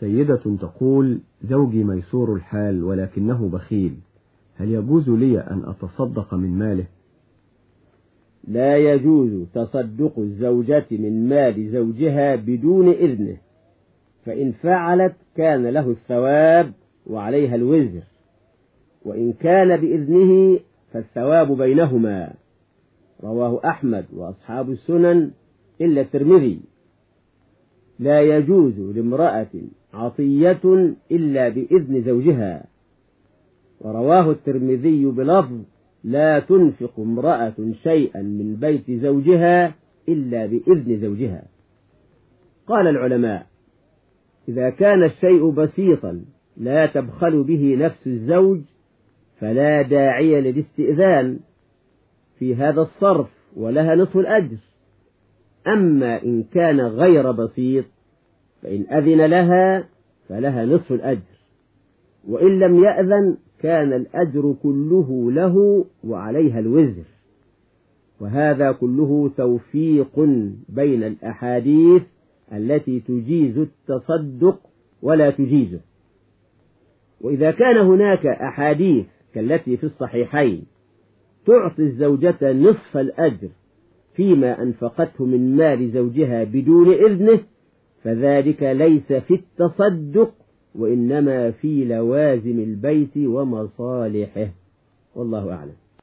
سيدة تقول زوجي ميسور الحال ولكنه بخيل. هل يجوز لي أن أتصدق من ماله؟ لا يجوز تصدق الزوجة من مال زوجها بدون إذنه فإن فعلت كان له الثواب وعليها الوزر وإن كان بإذنه فالثواب بينهما. رواه أحمد وأصحاب السنن إلا الترمذي. لا يجوز لامرأة عطية إلا بإذن زوجها. ورواه الترمذي بلفظ لا تنفق امرأة شيئا من بيت زوجها إلا بإذن زوجها. قال العلماء إذا كان الشيء بسيطا لا تبخل به نفس الزوج فلا داعي للاستئذان. في هذا الصرف ولها نصف الأجر. أما إن كان غير بسيط فإن أذن لها فلها نصف الأجر. وإن لم يأذن كان الأجر كله له وعليها الوزر. وهذا كله توفيق بين الأحاديث التي تجيز التصدق ولا تجيزه. وإذا كان هناك أحاديث كالتي في الصحيحين تعطي الزوجة نصف الأجر فيما أنفقته من مال زوجها بدون إذنه فذلك ليس في التصدق وإنما في لوازم البيت ومصالحه. والله أعلم.